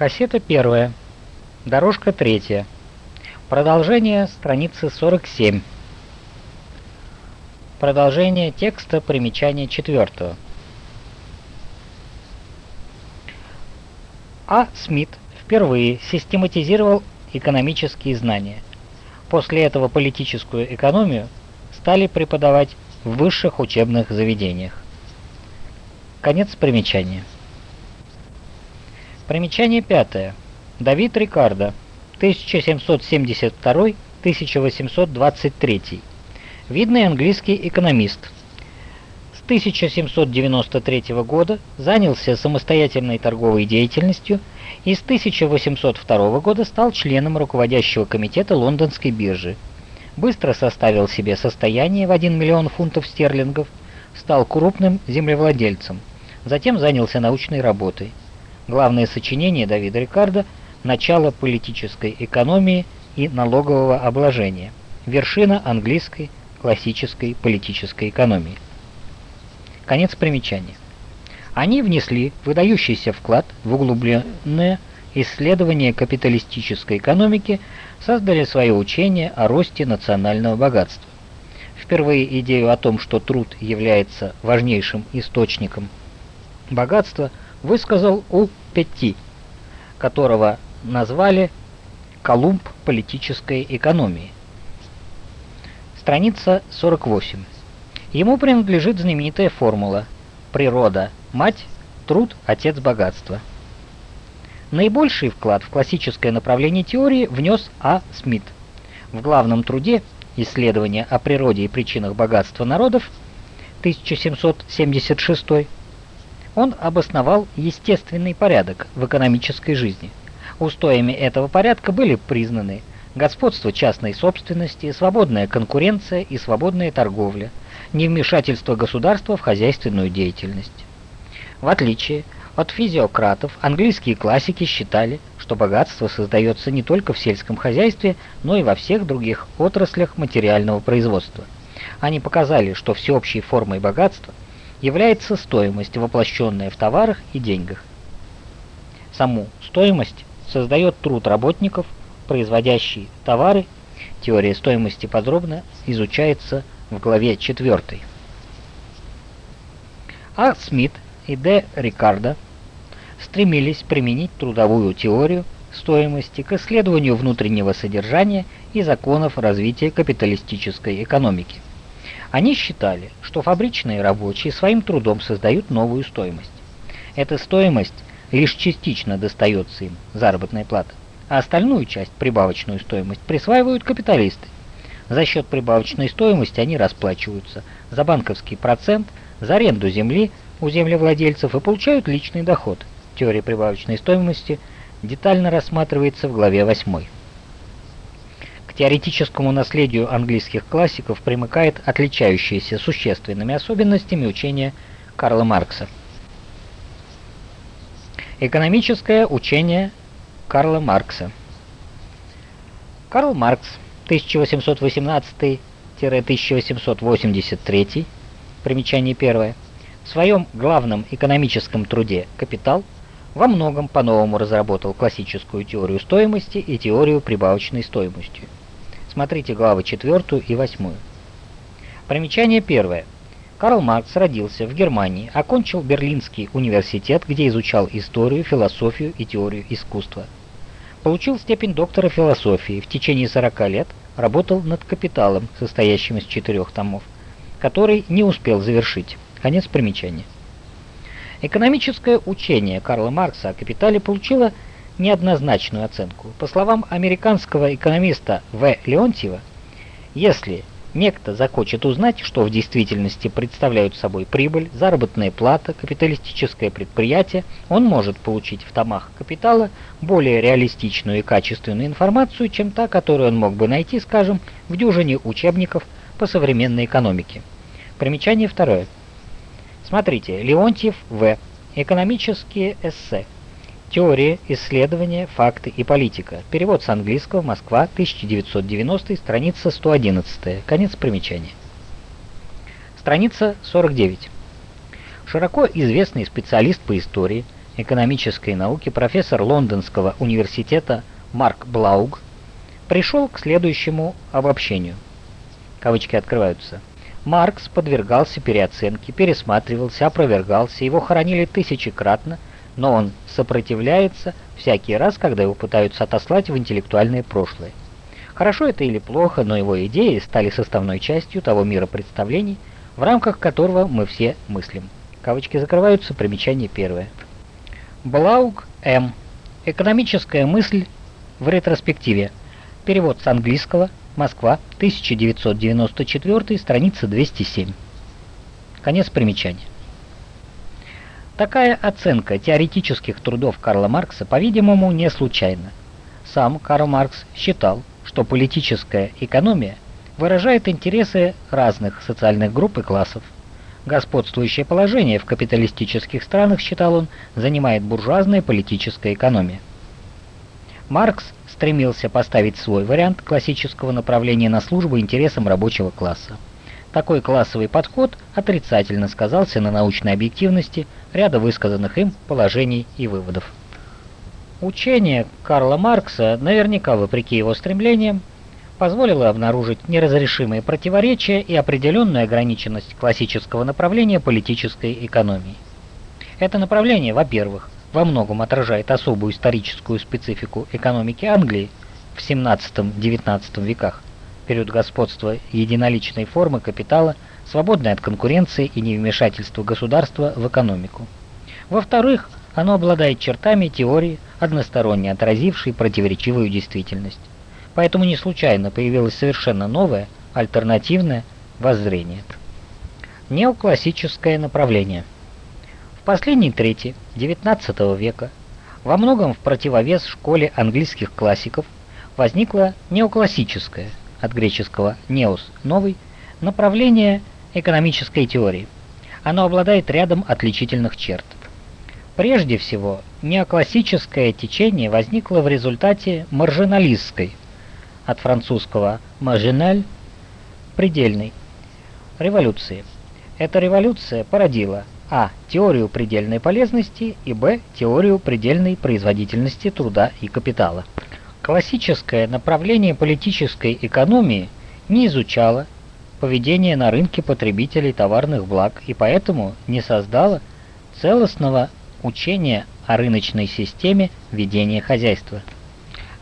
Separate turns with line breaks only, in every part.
Кассета первая. Дорожка третья. Продолжение страницы 47. Продолжение текста примечания четвертого. А. Смит впервые систематизировал экономические знания. После этого политическую экономию стали преподавать в высших учебных заведениях. Конец примечания. Примечание пятое. Давид Рикардо, 1772-1823. Видный английский экономист. С 1793 года занялся самостоятельной торговой деятельностью и с 1802 года стал членом руководящего комитета Лондонской биржи. Быстро составил себе состояние в 1 миллион фунтов стерлингов, стал крупным землевладельцем, затем занялся научной работой. Главное сочинение Давида Рикардо «Начало политической экономии и налогового обложения. Вершина английской классической политической экономии». Конец примечания. Они внесли выдающийся вклад в углубленное исследование капиталистической экономики, создали свое учение о росте национального богатства. Впервые идею о том, что труд является важнейшим источником богатства, высказал У. Петти, которого назвали «Колумб политической экономии». Страница 48. Ему принадлежит знаменитая формула «Природа – мать, труд – отец богатства». Наибольший вклад в классическое направление теории внес А. Смит. В главном труде «Исследование о природе и причинах богатства народов» 1776 он обосновал естественный порядок в экономической жизни. Устоями этого порядка были признаны господство частной собственности, свободная конкуренция и свободная торговля, невмешательство государства в хозяйственную деятельность. В отличие от физиократов, английские классики считали, что богатство создается не только в сельском хозяйстве, но и во всех других отраслях материального производства. Они показали, что всеобщей формой богатства является стоимость, воплощенная в товарах и деньгах. Саму стоимость создает труд работников, производящие товары. Теория стоимости подробно изучается в главе 4. А. Смит и Д. Рикардо стремились применить трудовую теорию стоимости к исследованию внутреннего содержания и законов развития капиталистической экономики. Они считали, что фабричные рабочие своим трудом создают новую стоимость. Эта стоимость лишь частично достается им, заработная плата, а остальную часть, прибавочную стоимость, присваивают капиталисты – за счет прибавочной стоимости они расплачиваются за банковский процент, за аренду земли у землевладельцев и получают личный доход. Теория прибавочной стоимости детально рассматривается в главе 8. К теоретическому наследию английских классиков примыкает отличающиеся существенными особенностями учения Карла Маркса. Экономическое учение Карла Маркса. Карл Маркс – 1818-1883, примечание первое, в своем главном экономическом труде «Капитал» во многом по-новому разработал классическую теорию стоимости и теорию прибавочной стоимости. Смотрите главы 4 и 8. Примечание первое. Карл Маркс родился в Германии, окончил Берлинский университет, где изучал историю, философию и теорию искусства. Получил степень доктора философии. В течение 40 лет работал над «Капиталом», состоящим из четырех томов, который не успел завершить. Конец примечания. Экономическое учение Карла Маркса о «Капитале» получило неоднозначную оценку. По словам американского экономиста В. Леонтьева, если Некто захочет узнать, что в действительности представляют собой прибыль, заработная плата, капиталистическое предприятие, он может получить в томах капитала более реалистичную и качественную информацию, чем та, которую он мог бы найти, скажем, в дюжине учебников по современной экономике. Примечание второе. Смотрите, Леонтьев В. Экономические эссе. Теория, исследования, факты и политика. Перевод с английского. Москва, 1990, страница 111. Конец примечания. Страница 49. Широко известный специалист по истории, экономической науки профессор Лондонского университета Марк Блауг пришел к следующему обобщению. Кавычки открываются. Маркс подвергался переоценке, пересматривался, опровергался, его хоронили тысячекратно, но он сопротивляется всякий раз, когда его пытаются отослать в интеллектуальное прошлое. Хорошо это или плохо, но его идеи стали составной частью того мира представлений, в рамках которого мы все мыслим. Кавычки закрываются, примечание первое. Блаук М. Экономическая мысль в ретроспективе. Перевод с английского. Москва, 1994, страница 207. Конец примечания. Такая оценка теоретических трудов Карла Маркса, по-видимому, не случайна. Сам Карл Маркс считал, что политическая экономия выражает интересы разных социальных групп и классов. Господствующее положение в капиталистических странах, считал он, занимает буржуазная политическая экономия. Маркс стремился поставить свой вариант классического направления на службу интересам рабочего класса. Такой классовый подход отрицательно сказался на научной объективности ряда высказанных им положений и выводов. Учение Карла Маркса, наверняка вопреки его стремлениям, позволило обнаружить неразрешимые противоречия и определенную ограниченность классического направления политической экономии. Это направление, во-первых, во многом отражает особую историческую специфику экономики Англии в 17-19 веках, период господства единоличной формы капитала, свободной от конкуренции и невмешательства государства в экономику. Во-вторых, оно обладает чертами теории, односторонне отразившей противоречивую действительность. Поэтому не случайно появилось совершенно новое, альтернативное воззрение. Неоклассическое направление – в последней трети XIX века во многом в противовес школе английских классиков возникло неоклассическое, от греческого «неос» – «новый», направление экономической теории. Оно обладает рядом отличительных черт. Прежде всего, неоклассическое течение возникло в результате маржиналистской, от французского «marginal» – предельной, революции. Эта революция породила а. Теорию предельной полезности и б. Теорию предельной производительности труда и капитала. Классическое направление политической экономии не изучало поведение на рынке потребителей товарных благ и поэтому не создало целостного учения о рыночной системе ведения хозяйства.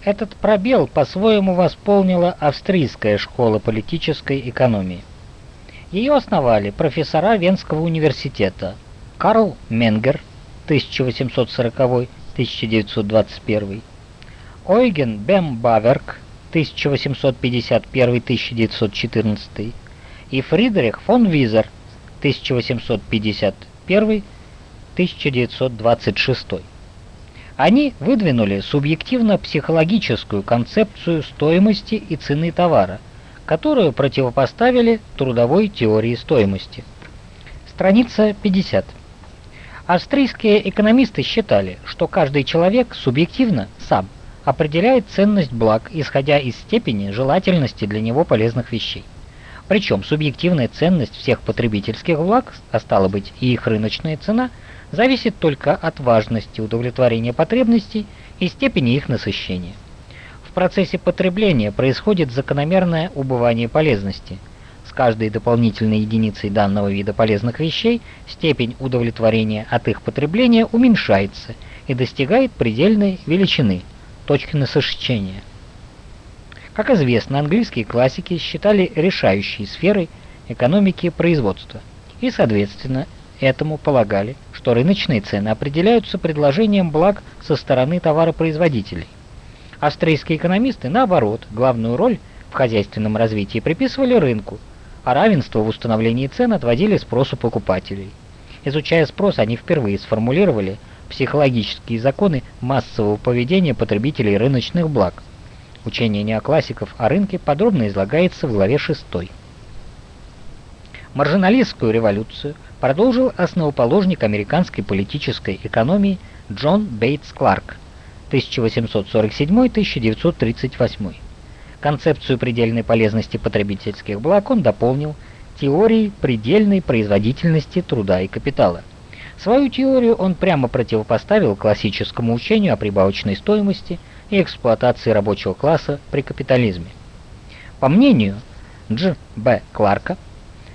Этот пробел по-своему восполнила австрийская школа политической экономии. Ее основали профессора Венского университета Карл Менгер 1840-1921, Ойген Бем Баверк 1851-1914 и Фридрих фон Визер 1851-1926. Они выдвинули субъективно-психологическую концепцию стоимости и цены товара – которую противопоставили трудовой теории стоимости. Страница 50. Австрийские экономисты считали, что каждый человек субъективно сам определяет ценность благ, исходя из степени желательности для него полезных вещей. Причем субъективная ценность всех потребительских благ, а стало быть и их рыночная цена, зависит только от важности удовлетворения потребностей и степени их насыщения. В процессе потребления происходит закономерное убывание полезности. С каждой дополнительной единицей данного вида полезных вещей степень удовлетворения от их потребления уменьшается и достигает предельной величины, точки насыщения. Как известно, английские классики считали решающей сферой экономики производства и, соответственно, этому полагали, что рыночные цены определяются предложением благ со стороны товаропроизводителей. Австрийские экономисты, наоборот, главную роль в хозяйственном развитии приписывали рынку, а равенство в установлении цен отводили спросу покупателей. Изучая спрос, они впервые сформулировали психологические законы массового поведения потребителей рыночных благ. Учение неоклассиков о рынке подробно излагается в главе 6. Маржиналистскую революцию продолжил основоположник американской политической экономии Джон Бейтс Кларк – 1847-1938. Концепцию предельной полезности потребительских благ он дополнил теорией предельной производительности труда и капитала. Свою теорию он прямо противопоставил классическому учению о прибавочной стоимости и эксплуатации рабочего класса при капитализме. По мнению Дж. Б. Кларка,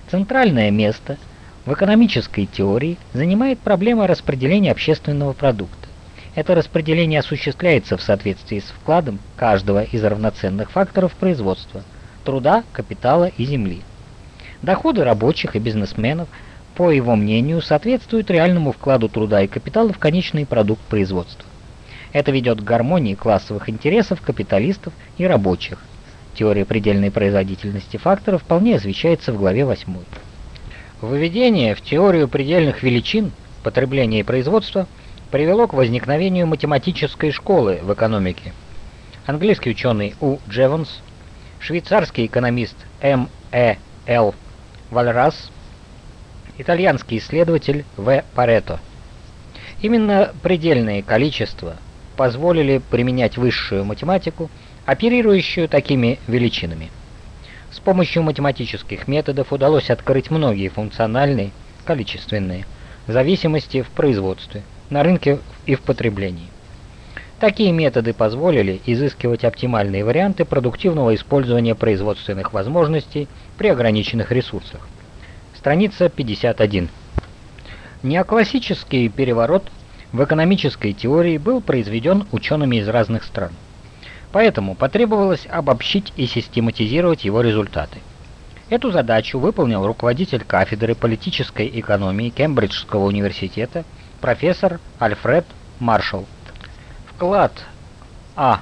центральное место в экономической теории занимает проблема распределения общественного продукта. Это распределение осуществляется в соответствии с вкладом каждого из равноценных факторов производства – труда, капитала и земли. Доходы рабочих и бизнесменов, по его мнению, соответствуют реальному вкладу труда и капитала в конечный продукт производства. Это ведет к гармонии классовых интересов капиталистов и рабочих. Теория предельной производительности факторов вполне освещается в главе 8. Выведение в теорию предельных величин потребления и производства – привело к возникновению математической школы в экономике. Английский ученый У. Джевонс, швейцарский экономист М. Э. Л. Вальрас, итальянский исследователь В. Парето. Именно предельные количества позволили применять высшую математику, оперирующую такими величинами. С помощью математических методов удалось открыть многие функциональные, количественные зависимости в производстве – на рынке и в потреблении. Такие методы позволили изыскивать оптимальные варианты продуктивного использования производственных возможностей при ограниченных ресурсах. Страница 51. Неоклассический переворот в экономической теории был произведен учеными из разных стран. Поэтому потребовалось обобщить и систематизировать его результаты. Эту задачу выполнил руководитель кафедры политической экономии Кембриджского университета профессор Альфред Маршалл. Вклад А.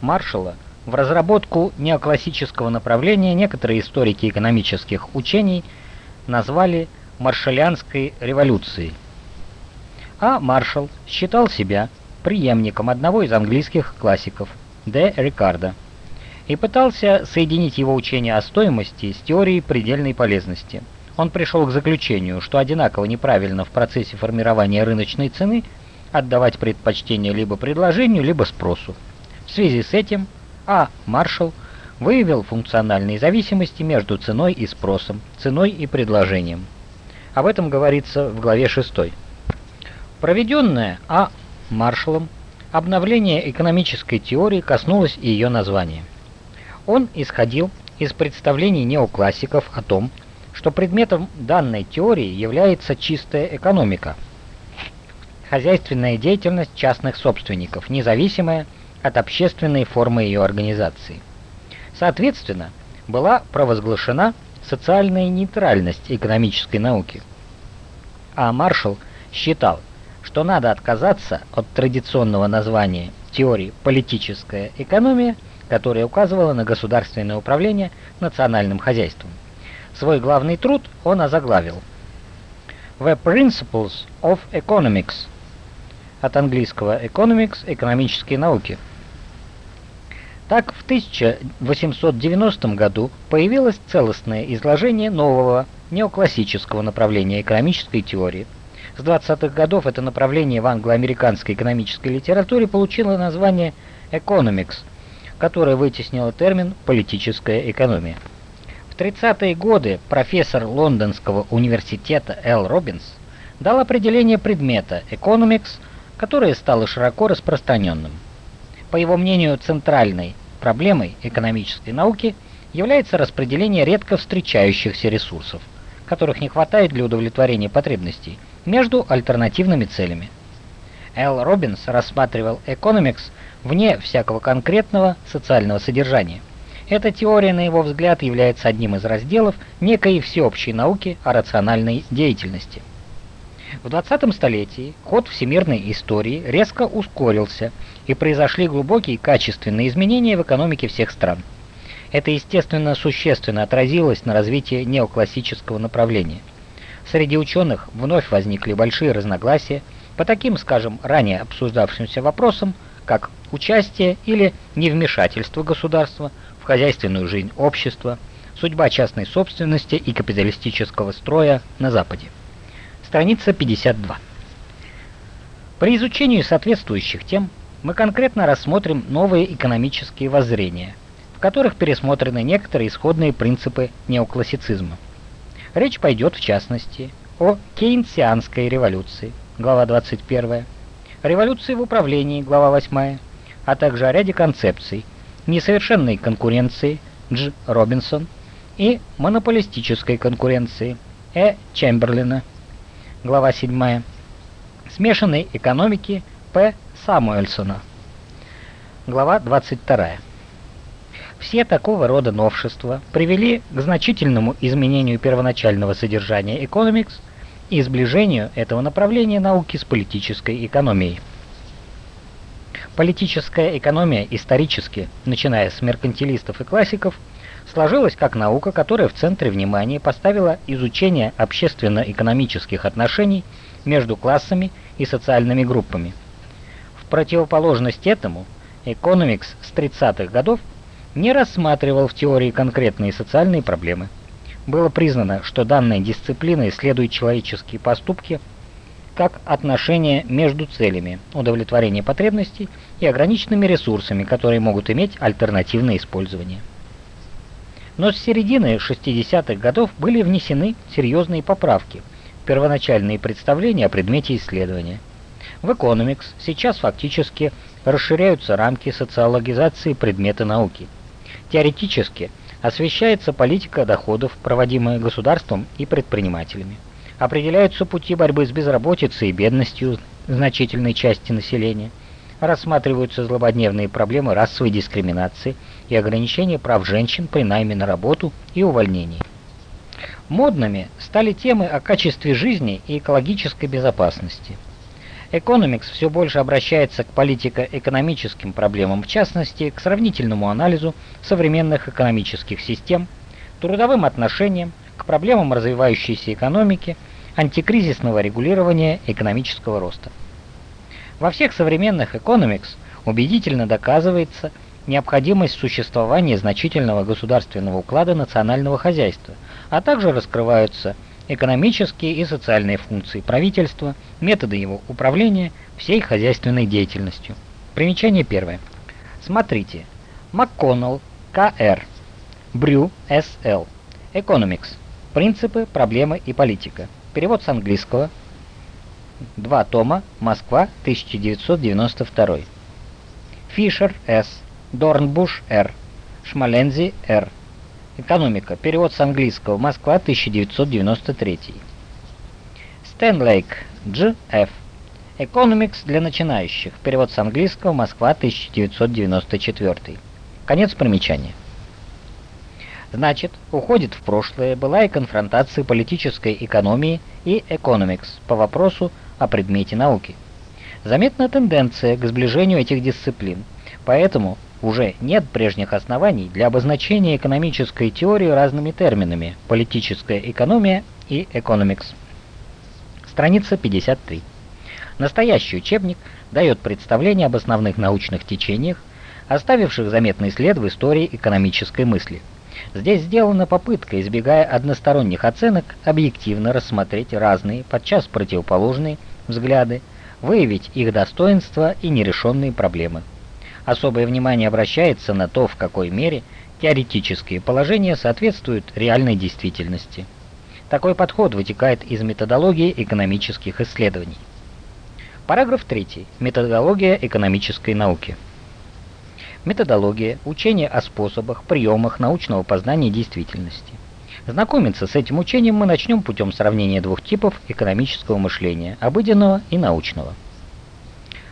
Маршалла в разработку неоклассического направления некоторые историки экономических учений назвали маршалианской революцией. А. Маршалл считал себя преемником одного из английских классиков Д. Рикардо и пытался соединить его учение о стоимости с теорией предельной полезности – он пришел к заключению, что одинаково неправильно в процессе формирования рыночной цены отдавать предпочтение либо предложению, либо спросу. В связи с этим А. Маршалл выявил функциональные зависимости между ценой и спросом, ценой и предложением. Об этом говорится в главе 6. Проведенное А. Маршаллом обновление экономической теории коснулось и ее названия. Он исходил из представлений неоклассиков о том, что предметом данной теории является чистая экономика, хозяйственная деятельность частных собственников, независимая от общественной формы ее организации. Соответственно, была провозглашена социальная нейтральность экономической науки. А Маршалл считал, что надо отказаться от традиционного названия теории «политическая экономия», которая указывала на государственное управление национальным хозяйством. Свой главный труд он озаглавил «The Principles of Economics» от английского «economics» – экономические науки. Так, в 1890 году появилось целостное изложение нового неоклассического направления экономической теории. С 20-х годов это направление в англо-американской экономической литературе получило название «economics», которое вытеснило термин «политическая экономия». В 30-е годы профессор Лондонского университета Эл Робинс дал определение предмета «economics», которое стало широко распространенным. По его мнению, центральной проблемой экономической науки является распределение редко встречающихся ресурсов, которых не хватает для удовлетворения потребностей, между альтернативными целями. Эл Робинс рассматривал economics вне всякого конкретного социального содержания – эта теория, на его взгляд, является одним из разделов некой всеобщей науки о рациональной деятельности. В 20 столетии ход всемирной истории резко ускорился, и произошли глубокие качественные изменения в экономике всех стран. Это, естественно, существенно отразилось на развитии неоклассического направления. Среди ученых вновь возникли большие разногласия по таким, скажем, ранее обсуждавшимся вопросам, как участие или невмешательство государства в хозяйственную жизнь общества, судьба частной собственности и капиталистического строя на Западе. Страница 52. При изучении соответствующих тем мы конкретно рассмотрим новые экономические воззрения, в которых пересмотрены некоторые исходные принципы неоклассицизма. Речь пойдет, в частности, о кейнсианской революции, глава 21, революции в управлении, глава 8, а также о ряде концепций несовершенной конкуренции Дж. Робинсон и монополистической конкуренции Э. Чемберлина, глава 7, смешанной экономики П. Самуэльсона, глава 22. Все такого рода новшества привели к значительному изменению первоначального содержания Economics и сближению этого направления науки с политической экономией. Политическая экономия исторически, начиная с меркантилистов и классиков, сложилась как наука, которая в центре внимания поставила изучение общественно-экономических отношений между классами и социальными группами. В противоположность этому, Economics с 30-х годов не рассматривал в теории конкретные социальные проблемы. Было признано, что данная дисциплина исследует человеческие поступки как отношения между целями удовлетворения потребностей и ограниченными ресурсами, которые могут иметь альтернативное использование. Но с середины 60-х годов были внесены серьезные поправки первоначальные представления о предмете исследования. В Economics сейчас фактически расширяются рамки социологизации предмета науки. Теоретически освещается политика доходов, проводимая государством и предпринимателями. Определяются пути борьбы с безработицей и бедностью значительной части населения. Рассматриваются злободневные проблемы расовой дискриминации и ограничения прав женщин при найме на работу и увольнении. Модными стали темы о качестве жизни и экологической безопасности. Economics все больше обращается к политико-экономическим проблемам, в частности, к сравнительному анализу современных экономических систем, трудовым отношениям, к проблемам развивающейся экономики, антикризисного регулирования экономического роста. Во всех современных Economics убедительно доказывается необходимость существования значительного государственного уклада национального хозяйства, а также раскрываются экономические и социальные функции правительства, методы его управления всей хозяйственной деятельностью. Примечание первое. Смотрите. МакКоннелл, К.Р. Брю, С.Л. Economics. Принципы, проблемы и политика. Перевод с английского. Два тома. Москва, 1992. Фишер, С. Дорнбуш, Р. Шмалензи, Р. Экономика. Перевод с английского. Москва, 1993. Стэнлейк, Дж. Ф. Economics для начинающих. Перевод с английского. Москва, 1994. Конец примечания. Значит, уходит в прошлое была и конфронтация политической экономии и economics по вопросу о предмете науки. Заметна тенденция к сближению этих дисциплин, поэтому уже нет прежних оснований для обозначения экономической теории разными терминами «политическая экономия» и «экономикс». Страница 53. Настоящий учебник дает представление об основных научных течениях, оставивших заметный след в истории экономической мысли. Здесь сделана попытка, избегая односторонних оценок, объективно рассмотреть разные, подчас противоположные взгляды, выявить их достоинства и нерешенные проблемы. Особое внимание обращается на то, в какой мере теоретические положения соответствуют реальной действительности. Такой подход вытекает из методологии экономических исследований. Параграф 3. Методология экономической науки. Методология – учение о способах, приемах научного познания действительности. Знакомиться с этим учением мы начнем путем сравнения двух типов экономического мышления – обыденного и научного.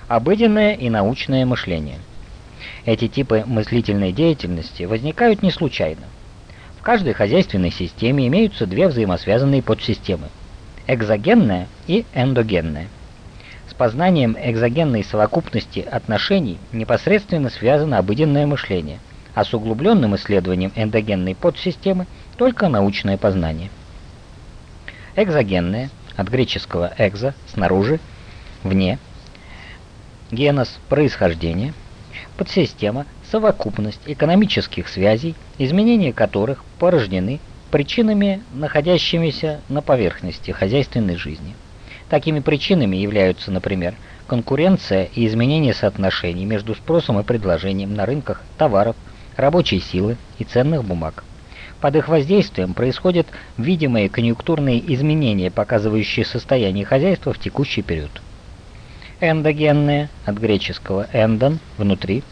Обыденное и научное мышление – эти типы мыслительной деятельности возникают не случайно. В каждой хозяйственной системе имеются две взаимосвязанные подсистемы – экзогенная и эндогенная. Познанием экзогенной совокупности отношений непосредственно связано обыденное мышление, а с углубленным исследованием эндогенной подсистемы – только научное познание. Экзогенное, от греческого «экзо» – снаружи, вне, генос – происхождение – подсистема – совокупность экономических связей, изменения которых порождены причинами, находящимися на поверхности хозяйственной жизни. Такими причинами являются, например, конкуренция и изменение соотношений между спросом и предложением на рынках товаров, рабочей силы и ценных бумаг. Под их воздействием происходят видимые конъюнктурные изменения, показывающие состояние хозяйства в текущий период. Эндогенные, от греческого «эндон» – внутри,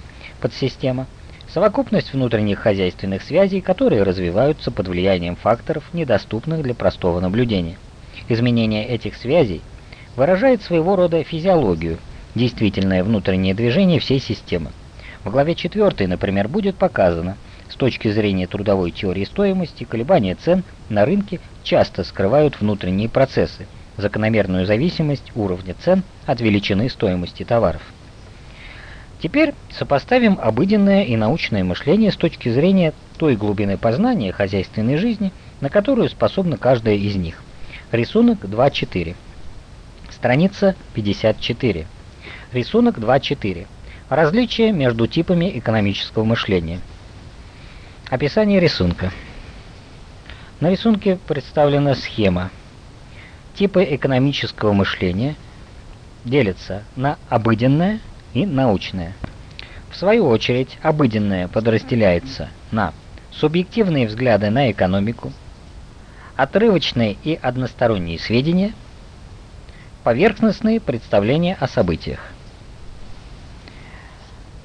подсистема, совокупность внутренних хозяйственных связей, которые развиваются под влиянием факторов, недоступных для простого наблюдения. Изменение этих связей выражает своего рода физиологию, действительное внутреннее движение всей системы. В главе 4, например, будет показано – с точки зрения трудовой теории стоимости, колебания цен на рынке часто скрывают внутренние процессы, закономерную зависимость уровня цен от величины стоимости товаров. Теперь сопоставим обыденное и научное мышление с точки зрения той глубины познания хозяйственной жизни, на которую способна каждая из них. Рисунок 2.4. Страница 54. Рисунок 2.4. Различие между типами экономического мышления. Описание рисунка. На рисунке представлена схема. Типы экономического мышления делятся на обыденное и научное. В свою очередь, обыденное подразделяется на субъективные взгляды на экономику, отрывочные и односторонние сведения, поверхностные представления о событиях.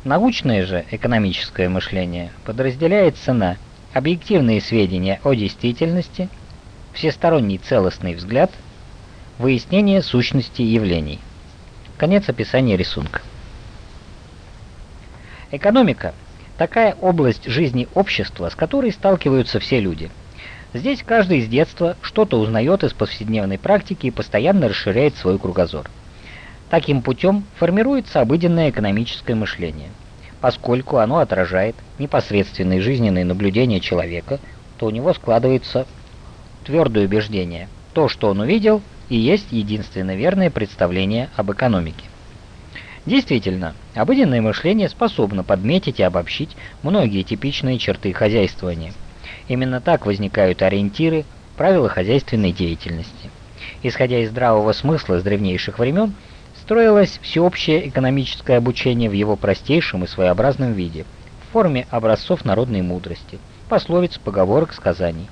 Научное же экономическое мышление подразделяется на объективные сведения о действительности, всесторонний целостный взгляд, выяснение сущности явлений. Конец описания рисунка. Экономика – такая область жизни общества, с которой сталкиваются все люди. Здесь каждый с детства что-то узнает из повседневной практики и постоянно расширяет свой кругозор. Таким путем формируется обыденное экономическое мышление. Поскольку оно отражает непосредственные жизненные наблюдения человека, то у него складывается твердое убеждение. То, что он увидел, и есть единственно верное представление об экономике. Действительно, обыденное мышление способно подметить и обобщить многие типичные черты хозяйствования. Именно так возникают ориентиры, правила хозяйственной деятельности. Исходя из здравого смысла с древнейших времен, строилось всеобщее экономическое обучение в его простейшем и своеобразном виде, в форме образцов народной мудрости, пословиц, поговорок, сказаний.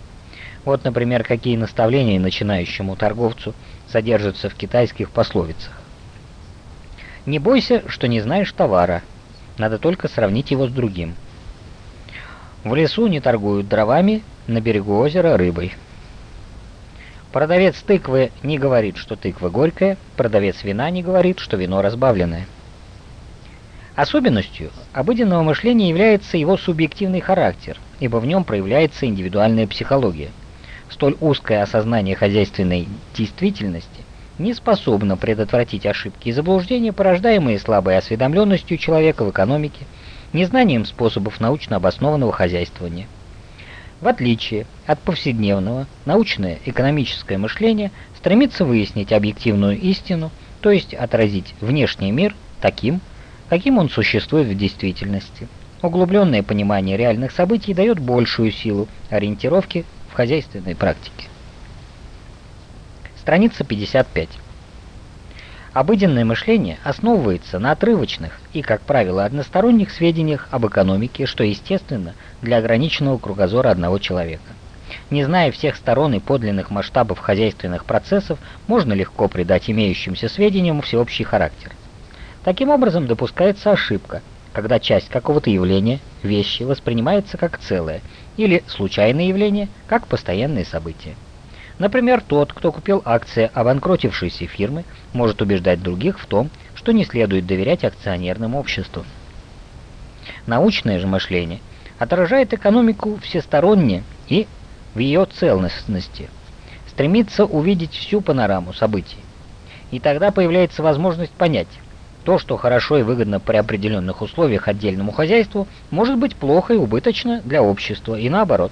Вот, например, какие наставления начинающему торговцу содержатся в китайских пословицах. Не бойся, что не знаешь товара, надо только сравнить его с другим. В лесу не торгуют дровами, на берегу озера рыбой. Продавец тыквы не говорит, что тыква горькая, продавец вина не говорит, что вино разбавленное. Особенностью обыденного мышления является его субъективный характер, ибо в нем проявляется индивидуальная психология. Столь узкое осознание хозяйственной действительности не способно предотвратить ошибки и заблуждения, порождаемые слабой осведомленностью человека в экономике, незнанием способов научно обоснованного хозяйствования. В отличие от повседневного, научное экономическое мышление стремится выяснить объективную истину, то есть отразить внешний мир таким, каким он существует в действительности. Углубленное понимание реальных событий дает большую силу ориентировки в хозяйственной практике. Страница 55. Обыденное мышление основывается на отрывочных и, как правило, односторонних сведениях об экономике, что естественно для ограниченного кругозора одного человека. Не зная всех сторон и подлинных масштабов хозяйственных процессов, можно легко придать имеющимся сведениям всеобщий характер. Таким образом допускается ошибка, когда часть какого-то явления, вещи, воспринимается как целое, или случайное явление, как постоянное событие. Например, тот, кто купил акции обанкротившейся фирмы, может убеждать других в том, что не следует доверять акционерным обществам. Научное же мышление отражает экономику всесторонне и в ее целостности, стремится увидеть всю панораму событий. И тогда появляется возможность понять, то, что хорошо и выгодно при определенных условиях отдельному хозяйству, может быть плохо и убыточно для общества, и наоборот.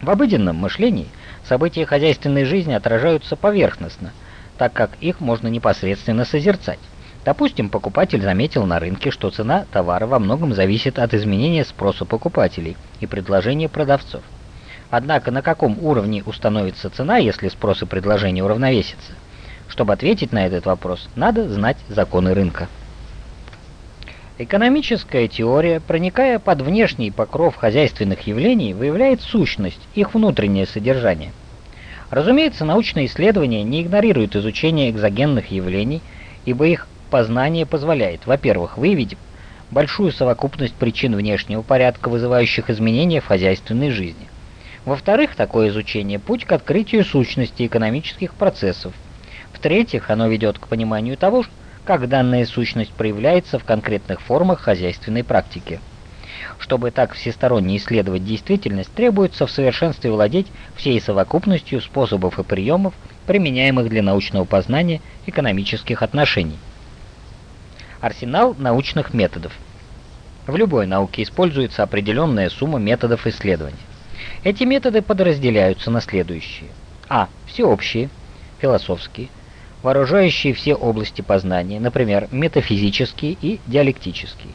В обыденном мышлении – События хозяйственной жизни отражаются поверхностно, так как их можно непосредственно созерцать. Допустим, покупатель заметил на рынке, что цена товара во многом зависит от изменения спроса покупателей и предложения продавцов. Однако на каком уровне установится цена, если спрос и предложение уравновесятся? Чтобы ответить на этот вопрос, надо знать законы рынка. Экономическая теория, проникая под внешний покров хозяйственных явлений, выявляет сущность, их внутреннее содержание. Разумеется, научные исследования не игнорируют изучение экзогенных явлений, ибо их познание позволяет, во-первых, выявить большую совокупность причин внешнего порядка, вызывающих изменения в хозяйственной жизни. Во-вторых, такое изучение – путь к открытию сущности экономических процессов. В-третьих, оно ведет к пониманию того, как данная сущность проявляется в конкретных формах хозяйственной практики. Чтобы так всесторонне исследовать действительность, требуется в совершенстве владеть всей совокупностью способов и приемов, применяемых для научного познания экономических отношений. Арсенал научных методов. В любой науке используется определенная сумма методов исследования. Эти методы подразделяются на следующие. А. Всеобщие, философские, вооружающие все области познания, например, метафизические и диалектические.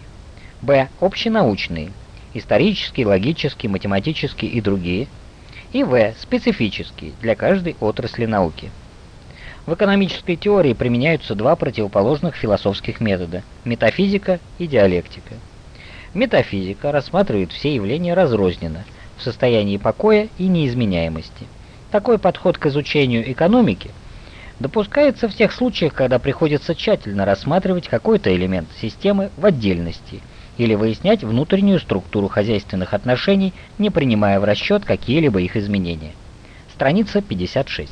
Б. Общенаучные, исторические, логические, математические и другие. И В. Специфические, для каждой отрасли науки. В экономической теории применяются два противоположных философских метода – метафизика и диалектика. Метафизика рассматривает все явления разрозненно, в состоянии покоя и неизменяемости. Такой подход к изучению экономики – допускается в тех случаях, когда приходится тщательно рассматривать какой-то элемент системы в отдельности или выяснять внутреннюю структуру хозяйственных отношений, не принимая в расчет какие-либо их изменения. Страница 56.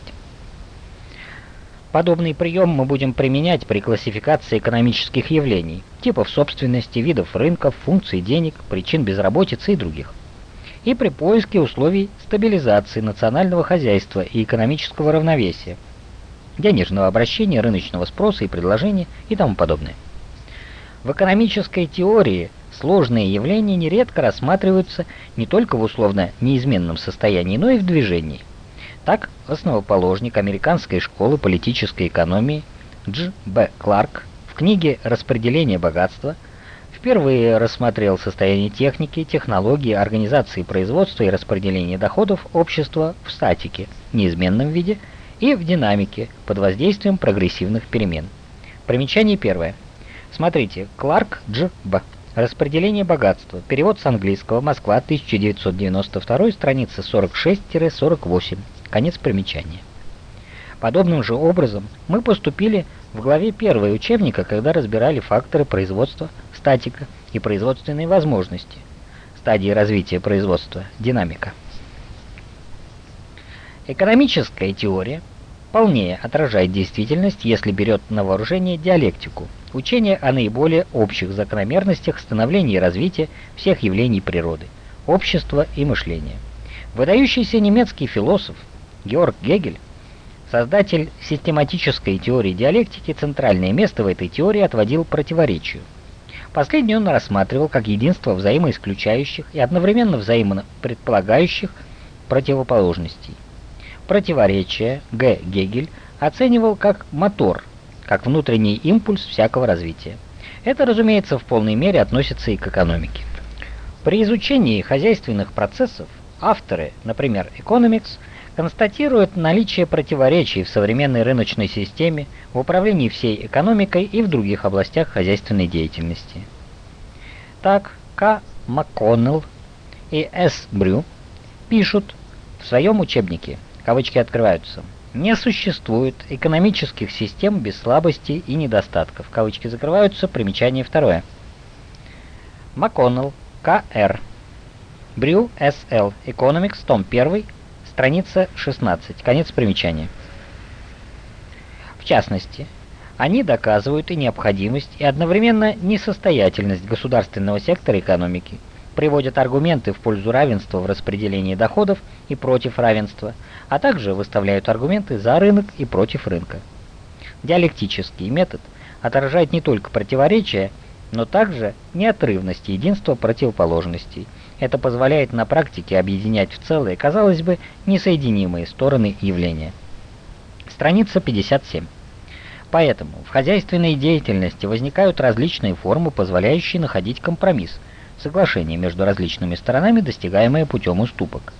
Подобный прием мы будем применять при классификации экономических явлений, типов собственности, видов рынков, функций денег, причин безработицы и других. И при поиске условий стабилизации национального хозяйства и экономического равновесия – денежного обращения, рыночного спроса и предложения и тому подобное. В экономической теории сложные явления нередко рассматриваются не только в условно неизменном состоянии, но и в движении. Так, основоположник американской школы политической экономии Дж. Б. Кларк в книге «Распределение богатства» впервые рассмотрел состояние техники, технологии, организации производства и распределения доходов общества в статике, неизменном виде – и в динамике под воздействием прогрессивных перемен. Примечание первое. Смотрите, Кларк Дж. Б. Распределение богатства. Перевод с английского. Москва, 1992, страница 46-48. Конец примечания. Подобным же образом мы поступили в главе 1 учебника, когда разбирали факторы производства, статика и производственные возможности, стадии развития производства, динамика. Экономическая теория – полнее отражает действительность, если берет на вооружение диалектику, учение о наиболее общих закономерностях становления и развития всех явлений природы, общества и мышления. Выдающийся немецкий философ Георг Гегель, создатель систематической теории диалектики, центральное место в этой теории отводил противоречию. Последнюю он рассматривал как единство взаимоисключающих и одновременно взаимно предполагающих противоположностей. Противоречие Г. Гегель оценивал как мотор, как внутренний импульс всякого развития. Это, разумеется, в полной мере относится и к экономике. При изучении хозяйственных процессов авторы, например, Economics, констатируют наличие противоречий в современной рыночной системе, в управлении всей экономикой и в других областях хозяйственной деятельности. Так, К. МакКоннелл и С. Брю пишут в своем учебнике кавычки открываются, не существует экономических систем без слабостей и недостатков. Кавычки закрываются. Примечание второе. МакКоннелл, К.Р. Брю, С.Л. Economics, том 1, страница 16. Конец примечания. В частности, они доказывают и необходимость, и одновременно несостоятельность государственного сектора экономики, приводят аргументы в пользу равенства в распределении доходов и против равенства, а также выставляют аргументы за рынок и против рынка. Диалектический метод отражает не только противоречия, но также неотрывность единства противоположностей. Это позволяет на практике объединять в целые, казалось бы, несоединимые стороны явления. Страница 57. Поэтому в хозяйственной деятельности возникают различные формы, позволяющие находить компромисс, соглашение между различными сторонами, достигаемое путем уступок.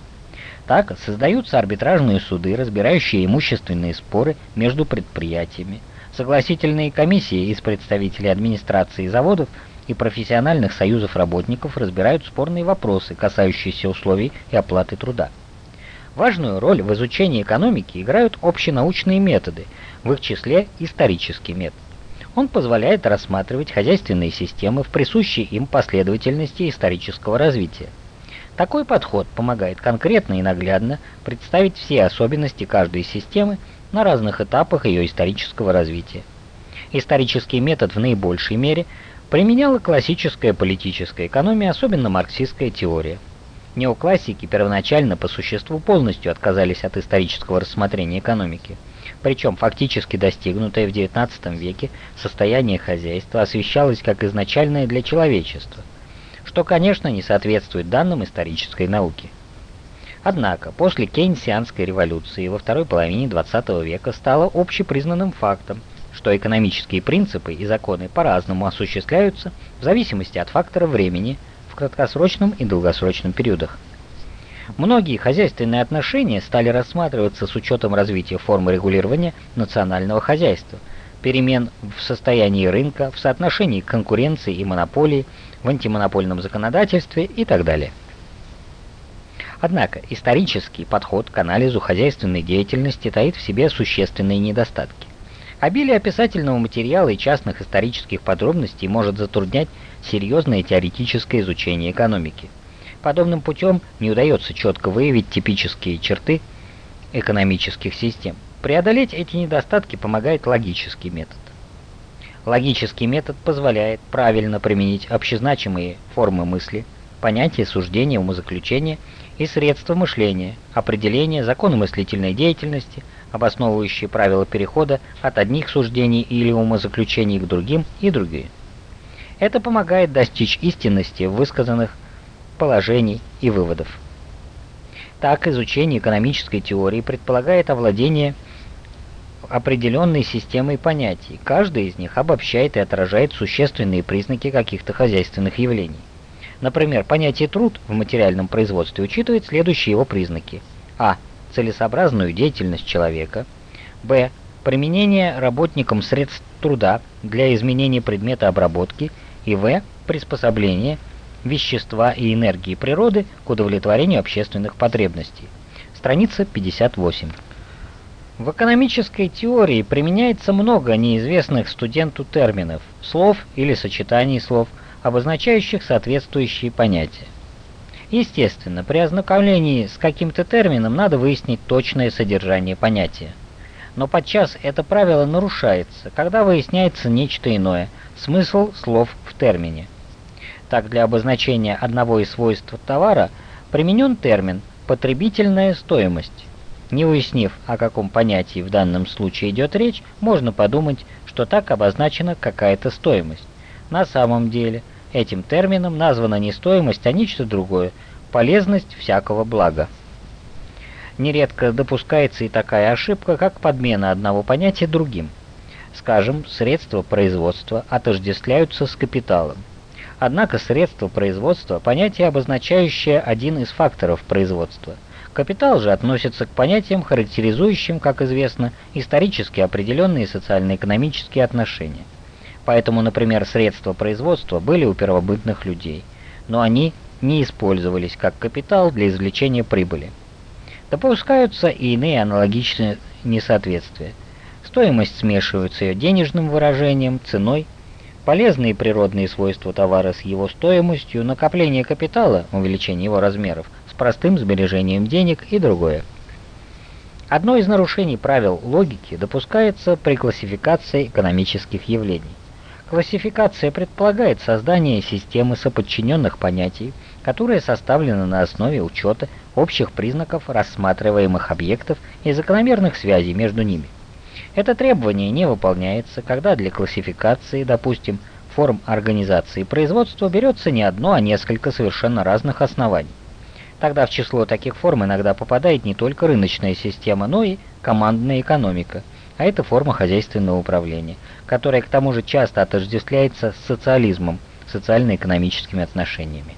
Так создаются арбитражные суды, разбирающие имущественные споры между предприятиями, согласительные комиссии из представителей администрации заводов и профессиональных союзов работников разбирают спорные вопросы, касающиеся условий и оплаты труда. Важную роль в изучении экономики играют общенаучные методы, в их числе исторический метод. Он позволяет рассматривать хозяйственные системы в присущей им последовательности исторического развития. Такой подход помогает конкретно и наглядно представить все особенности каждой системы на разных этапах ее исторического развития. Исторический метод в наибольшей мере применяла классическая политическая экономия, особенно марксистская теория. Неоклассики первоначально по существу полностью отказались от исторического рассмотрения экономики. Причем фактически достигнутое в XIX веке состояние хозяйства освещалось как изначальное для человечества, что, конечно, не соответствует данным исторической науки. Однако, после Кейнсианской революции во второй половине XX века стало общепризнанным фактом, что экономические принципы и законы по-разному осуществляются в зависимости от фактора времени – в краткосрочном и долгосрочном периодах. Многие хозяйственные отношения стали рассматриваться с учетом развития формы регулирования национального хозяйства, перемен в состоянии рынка, в соотношении конкуренции и монополии, в антимонопольном законодательстве и так далее. Однако исторический подход к анализу хозяйственной деятельности таит в себе существенные недостатки. Обилие описательного материала и частных исторических подробностей может затруднять серьезное теоретическое изучение экономики. Подобным путем не удается четко выявить типические черты экономических систем. Преодолеть эти недостатки помогает логический метод. Логический метод позволяет правильно применить общезначимые формы мысли, понятия суждения, умозаключения и средства мышления, определения, законы мыслительной деятельности, обосновывающие правила перехода от одних суждений или умозаключений к другим и другие. Это помогает достичь истинности высказанных положений и выводов. Так, изучение экономической теории предполагает овладение определенной системой понятий. Каждый из них обобщает и отражает существенные признаки каких-то хозяйственных явлений. Например, понятие «труд» в материальном производстве учитывает следующие его признаки. А целесообразную деятельность человека, б. применение работникам средств труда для изменения предмета обработки и в. приспособление вещества и энергии природы к удовлетворению общественных потребностей. Страница 58. В экономической теории применяется много неизвестных студенту терминов, слов или сочетаний слов, обозначающих соответствующие понятия. Естественно, при ознакомлении с каким-то термином надо выяснить точное содержание понятия. Но подчас это правило нарушается, когда выясняется нечто иное, смысл слов в термине. Так, для обозначения одного из свойств товара применен термин «потребительная стоимость». Не выяснив, о каком понятии в данном случае идет речь, можно подумать, что так обозначена какая-то стоимость. На самом деле – Этим термином названа не стоимость, а нечто другое – полезность всякого блага. Нередко допускается и такая ошибка, как подмена одного понятия другим. Скажем, средства производства отождествляются с капиталом. Однако средства производства – понятие, обозначающее один из факторов производства. Капитал же относится к понятиям, характеризующим, как известно, исторически определенные социально-экономические отношения. Поэтому, например, средства производства были у первобытных людей, но они не использовались как капитал для извлечения прибыли. Допускаются и иные аналогичные несоответствия. Стоимость смешивается ее денежным выражением, ценой, полезные природные свойства товара с его стоимостью, накопление капитала, увеличение его размеров, с простым сбережением денег и другое. Одно из нарушений правил логики допускается при классификации экономических явлений. Классификация предполагает создание системы соподчиненных понятий, которая составлена на основе учета общих признаков рассматриваемых объектов и закономерных связей между ними. Это требование не выполняется, когда для классификации, допустим, форм организации производства берется не одно, а несколько совершенно разных оснований. Тогда в число таких форм иногда попадает не только рыночная система, но и командная экономика – а это форма хозяйственного управления, которая к тому же часто отождествляется с социализмом, социально-экономическими отношениями.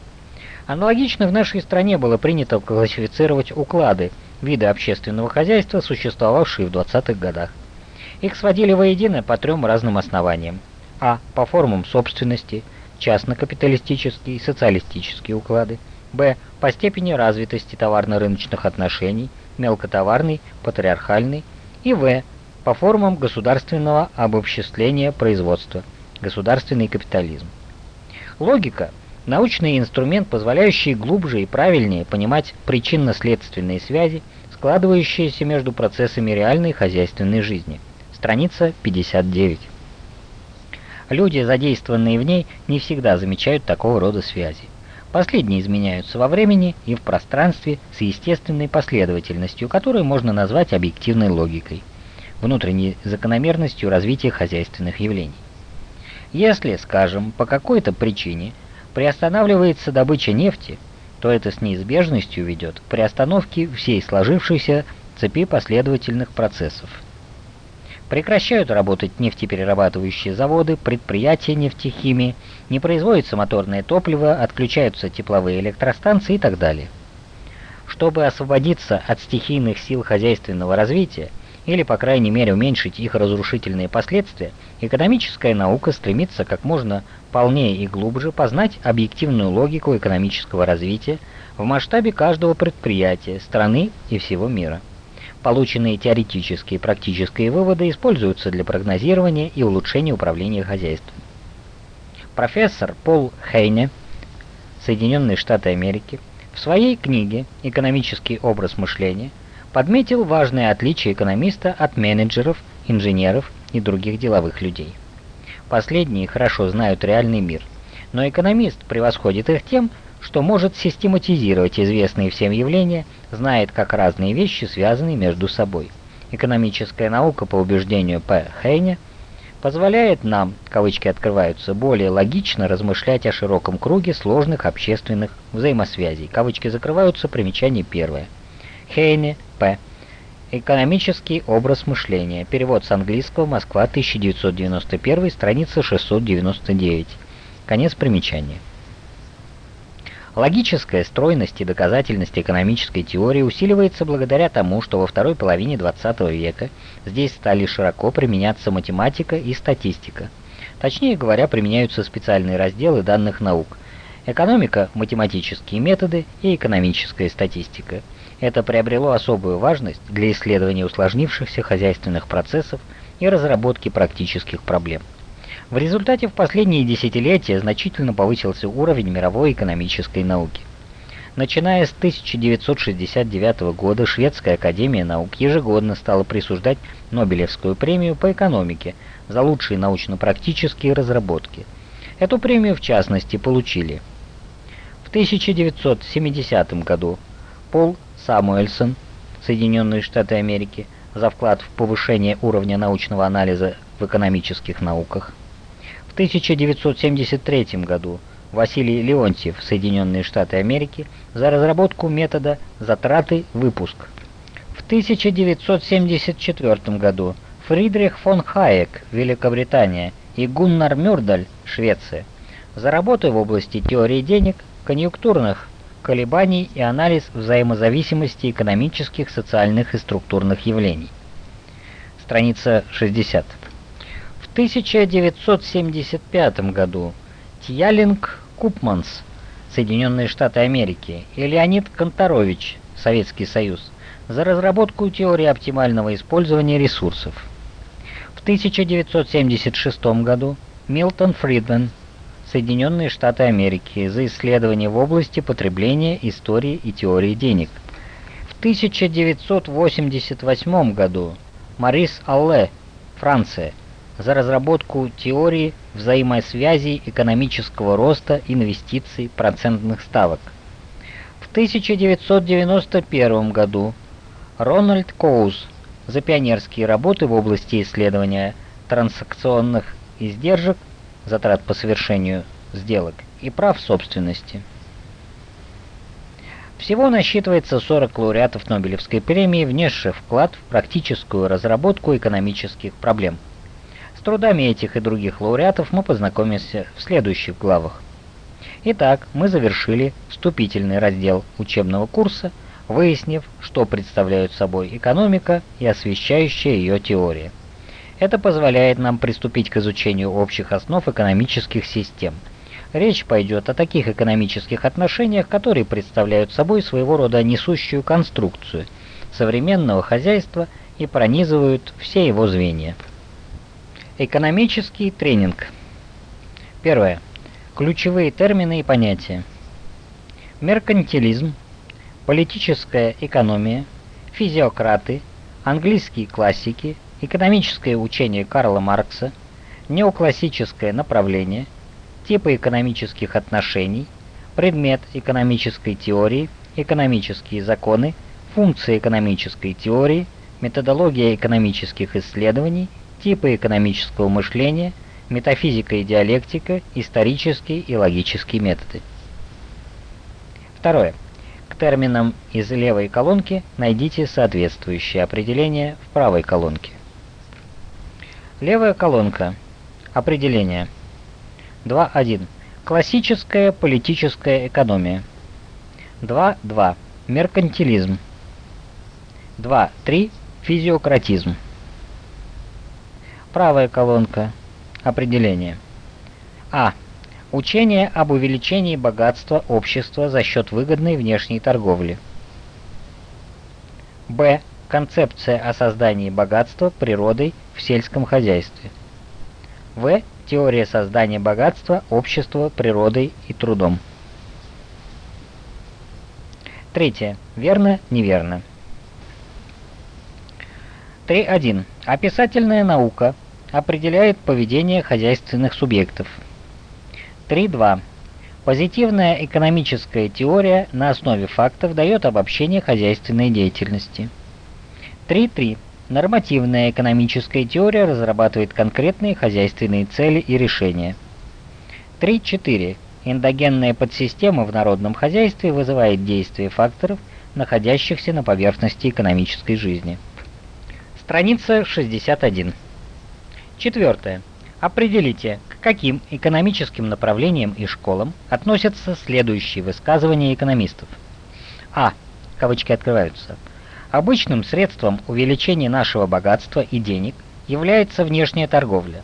Аналогично в нашей стране было принято классифицировать уклады, виды общественного хозяйства, существовавшие в 20-х годах. Их сводили воедино по трем разным основаниям. А. По формам собственности, частно-капиталистические и социалистические уклады, б. по степени развитости товарно-рыночных отношений, мелкотоварный, патриархальный, и в. по формам государственного обобществления производства, государственный капитализм. Логика – научный инструмент, позволяющий глубже и правильнее понимать причинно-следственные связи, складывающиеся между процессами реальной хозяйственной жизни. Страница 59. Люди, задействованные в ней, не всегда замечают такого рода связи. Последние изменяются во времени и в пространстве с естественной последовательностью, которую можно назвать объективной логикой, внутренней закономерностью развития хозяйственных явлений. Если, скажем, по какой-то причине приостанавливается добыча нефти, то это с неизбежностью ведет к приостановке всей сложившейся цепи последовательных процессов. Прекращают работать нефтеперерабатывающие заводы, предприятия нефтехимии, не производится моторное топливо, отключаются тепловые электростанции и так далее. Чтобы освободиться от стихийных сил хозяйственного развития, или, по крайней мере, уменьшить их разрушительные последствия, экономическая наука стремится как можно полнее и глубже познать объективную логику экономического развития в масштабе каждого предприятия, страны и всего мира. Полученные теоретические и практические выводы используются для прогнозирования и улучшения управления хозяйством. Профессор Пол Хейне, Соединенные Штаты Америки, в своей книге «Экономический образ мышления» подметил важное отличие экономиста от менеджеров, инженеров и других деловых людей. Последние хорошо знают реальный мир, но экономист превосходит их тем, что может систематизировать известные всем явления, знает, как разные вещи связаны между собой. Экономическая наука, по убеждению П. Хейне, позволяет нам, кавычки открываются, более логично размышлять о широком круге сложных общественных взаимосвязей. Кавычки закрываются, примечание первое. Хейне, П. Экономический образ мышления. Перевод с английского. Москва, 1991, страница 699. Конец примечания. Логическая стройность и доказательность экономической теории усиливается благодаря тому, что во второй половине XX века здесь стали широко применяться математика и статистика. Точнее говоря, применяются специальные разделы данных наук – экономика, математические методы и экономическая статистика – это приобрело особую важность для исследования усложнившихся хозяйственных процессов и разработки практических проблем. В результате в последние десятилетия значительно повысился уровень мировой экономической науки. Начиная с 1969 года Шведская академия наук ежегодно стала присуждать Нобелевскую премию по экономике за лучшие научно-практические разработки. Эту премию в частности получили в 1970 году Пол Самуэльсон, Соединенные Штаты Америки, за вклад в повышение уровня научного анализа в экономических науках. В 1973 году Василий Леонтьев, Соединенные Штаты Америки, за разработку метода «затраты-выпуск». В 1974 году Фридрих фон Хайек, Великобритания, и Гуннар Мюрдаль, Швеция, за работы в области теории денег, конъюнктурных колебаний и анализ взаимозависимости экономических, социальных и структурных явлений. Страница 60. В 1975 году Тьялинг Купманс, Соединенные Штаты Америки, и Леонид Конторович, Советский Союз, за разработку теории оптимального использования ресурсов. В 1976 году Милтон Фридман, Соединенные Штаты Америки за исследования в области потребления, истории и теории денег. В 1988 году Марис Алле, Франция, за разработку теории взаимосвязей экономического роста, инвестиций, процентных ставок. В 1991 году Рональд Коуз за пионерские работы в области исследования транзакционных издержек затрат по совершению сделок и прав собственности. Всего насчитывается 40 лауреатов Нобелевской премии, внесших вклад в практическую разработку экономических проблем. Трудами этих и других лауреатов мы познакомимся в следующих главах. Итак, мы завершили вступительный раздел учебного курса, выяснив, что представляют собой экономика и освещающая ее теория. Это позволяет нам приступить к изучению общих основ экономических систем. Речь пойдет о таких экономических отношениях, которые представляют собой своего рода несущую конструкцию современного хозяйства и пронизывают все его звенья. Экономический тренинг. Первое. Ключевые термины и понятия. Меркантилизм, политическая экономия, физиократы, английские классики, экономическое учение Карла Маркса, неоклассическое направление, типы экономических отношений, предмет экономической теории, экономические законы, функции экономической теории, методология экономических исследований, типы экономического мышления, метафизика и диалектика, исторические и логические методы. Второе. К терминам из левой колонки найдите соответствующее определение в правой колонке. Левая колонка. Определение. 2.1. Классическая политическая экономия. 2.2. Меркантилизм. 2.3. Физиократизм. Правая колонка. Определение. А. Учение об увеличении богатства общества за счет выгодной внешней торговли. Б. Концепция о создании богатства природой в сельском хозяйстве. В. Теория создания богатства общества природой и трудом. Третье. Верно, неверно. 3.1. Описательная наука определяет поведение хозяйственных субъектов. 3.2. Позитивная экономическая теория на основе фактов дает обобщение хозяйственной деятельности. 3.3. Нормативная экономическая теория разрабатывает конкретные хозяйственные цели и решения. 3.4. Эндогенная подсистема в народном хозяйстве вызывает действие факторов, находящихся на поверхности экономической жизни. Страница 61. Четвертое. Определите, к каким экономическим направлениям и школам относятся следующие высказывания экономистов. А. Кавычки открываются. Обычным средством увеличения нашего богатства и денег является внешняя торговля.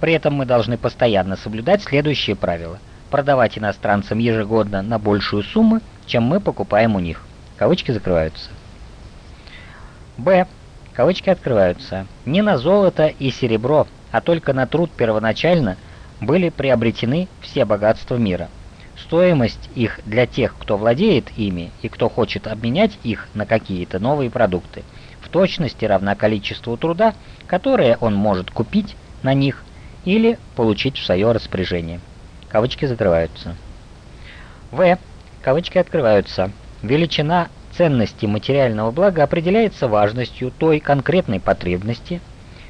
При этом мы должны постоянно соблюдать следующие правила. Продавать иностранцам ежегодно на большую сумму, чем мы покупаем у них. Кавычки закрываются. Б. Кавычки открываются. Не на золото и серебро, а только на труд первоначально были приобретены все богатства мира. Стоимость их для тех, кто владеет ими и кто хочет обменять их на какие-то новые продукты, в точности равна количеству труда, которое он может купить на них или получить в свое распоряжение. Кавычки закрываются. В. Кавычки открываются. Величина ценности материального блага определяется важностью той конкретной потребности,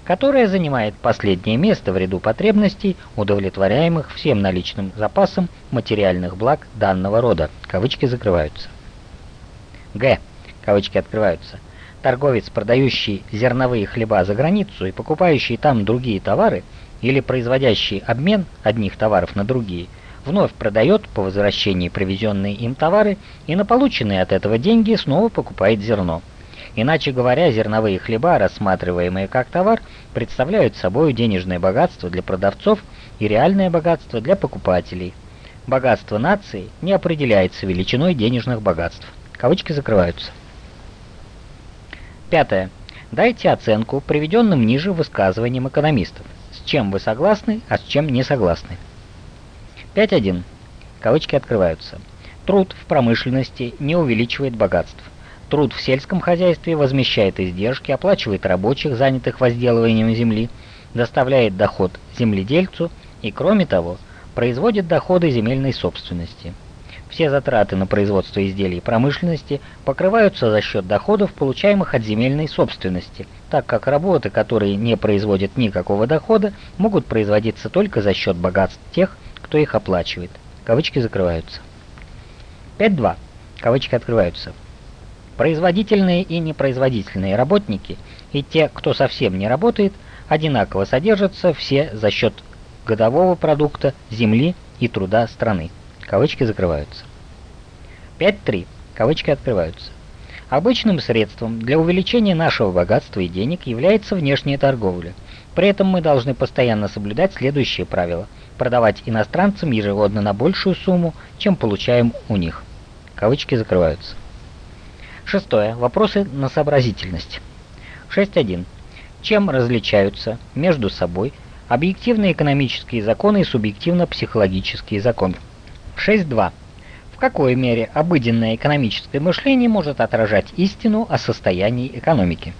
которая занимает последнее место в ряду потребностей, удовлетворяемых всем наличным запасом материальных благ данного рода. Кавычки закрываются. Г. Кавычки открываются. Торговец, продающий зерновые хлеба за границу и покупающий там другие товары, или производящий обмен одних товаров на другие, вновь продает по возвращении привезенные им товары и на полученные от этого деньги снова покупает зерно. Иначе говоря, зерновые хлеба, рассматриваемые как товар, представляют собой денежное богатство для продавцов и реальное богатство для покупателей. Богатство нации не определяется величиной денежных богатств. Кавычки закрываются. Пятое. Дайте оценку приведенным ниже высказываниям экономистов. С чем вы согласны, а с чем не согласны. 5.1. Кавычки открываются. Труд в промышленности не увеличивает богатств. Труд в сельском хозяйстве возмещает издержки, оплачивает рабочих, занятых возделыванием земли, доставляет доход земледельцу и, кроме того, производит доходы земельной собственности. Все затраты на производство изделий промышленности покрываются за счет доходов, получаемых от земельной собственности, так как работы, которые не производят никакого дохода, могут производиться только за счет богатств тех, кто их оплачивает. Кавычки закрываются. 5.2. Кавычки открываются. Производительные и непроизводительные работники и те, кто совсем не работает, одинаково содержатся все за счет годового продукта земли и труда страны. Кавычки закрываются. 5.3. Кавычки открываются. Обычным средством для увеличения нашего богатства и денег является внешняя торговля. При этом мы должны постоянно соблюдать следующие правила. Продавать иностранцам ежегодно на большую сумму, чем получаем у них. Кавычки закрываются. Шестое. Вопросы на сообразительность. 6.1. Чем различаются между собой объективные экономические законы и субъективно-психологические законы? 6.2. В какой мере обыденное экономическое мышление может отражать истину о состоянии экономики?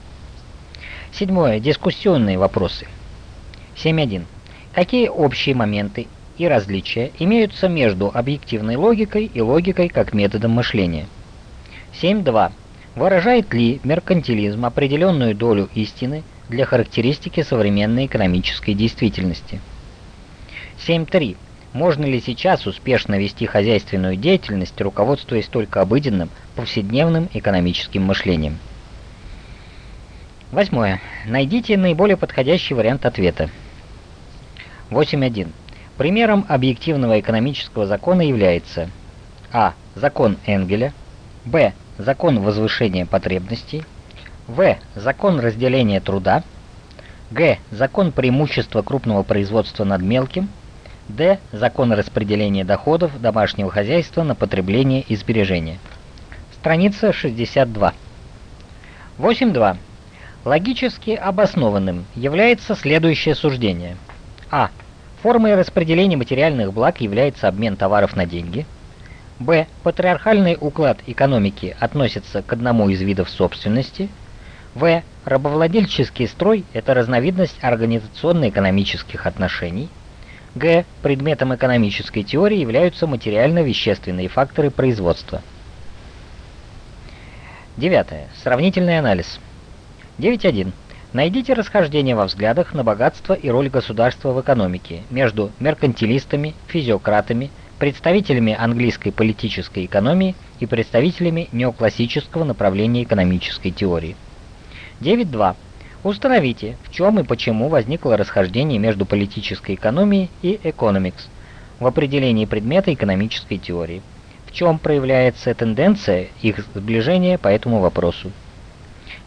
Седьмое. Дискуссионные вопросы. 7.1. Какие общие моменты и различия имеются между объективной логикой и логикой как методом мышления? 7.2. Выражает ли меркантилизм определенную долю истины для характеристики современной экономической действительности? 7.3. Можно ли сейчас успешно вести хозяйственную деятельность, руководствуясь только обыденным, повседневным экономическим мышлением? Восьмое. Найдите наиболее подходящий вариант ответа. 8.1. Примером объективного экономического закона является А. Закон Энгеля Б. Закон возвышения потребностей В. Закон разделения труда Г. Закон преимущества крупного производства над мелким Д. Закон распределения доходов домашнего хозяйства на потребление и сбережение. Страница 62. 8.2. Логически обоснованным является следующее суждение. А. Формой распределения материальных благ является обмен товаров на деньги. Б. Патриархальный уклад экономики относится к одному из видов собственности. В. Рабовладельческий строй – это разновидность организационно-экономических отношений. Г. Предметом экономической теории являются материально-вещественные факторы производства. Девятое. Сравнительный анализ. 9.1. Найдите расхождение во взглядах на богатство и роль государства в экономике между меркантилистами, физиократами, представителями английской политической экономии и представителями неоклассического направления экономической теории. 9.2. Установите, в чем и почему возникло расхождение между политической экономией и economics в определении предмета экономической теории. В чем проявляется тенденция их сближения по этому вопросу.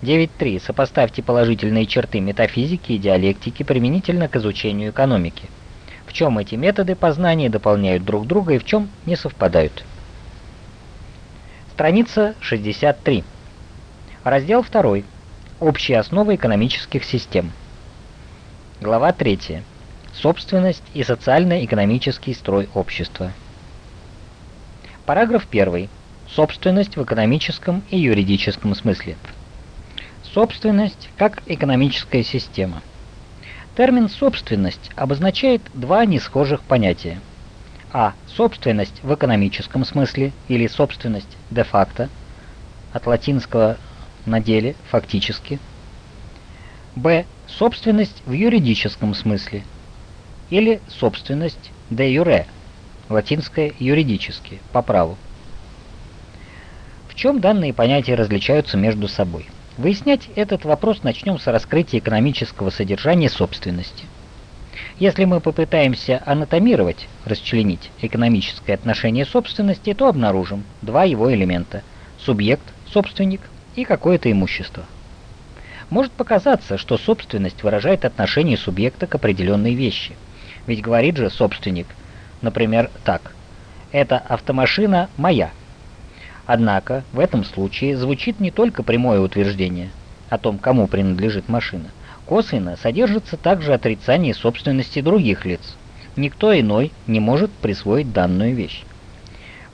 9.3. Сопоставьте положительные черты метафизики и диалектики применительно к изучению экономики. В чем эти методы познания дополняют друг друга и в чем не совпадают. Страница 63. Раздел 2. Общие основы экономических систем. Глава 3. Собственность и социально-экономический строй общества. Параграф 1. Собственность в экономическом и юридическом смысле. Собственность как экономическая система. Термин «собственность» обозначает два несхожих понятия. А. Собственность в экономическом смысле или собственность де-факто, от латинского на деле, фактически. Б. Собственность в юридическом смысле. Или собственность де юре, латинское юридически, по праву. В чем данные понятия различаются между собой? Выяснять этот вопрос начнем с раскрытия экономического содержания собственности. Если мы попытаемся анатомировать, расчленить экономическое отношение собственности, то обнаружим два его элемента – субъект, собственник – и какое-то имущество. Может показаться, что собственность выражает отношение субъекта к определенной вещи. Ведь говорит же собственник, например, так. «Эта автомашина моя». Однако в этом случае звучит не только прямое утверждение о том, кому принадлежит машина. Косвенно содержится также отрицание собственности других лиц. Никто иной не может присвоить данную вещь.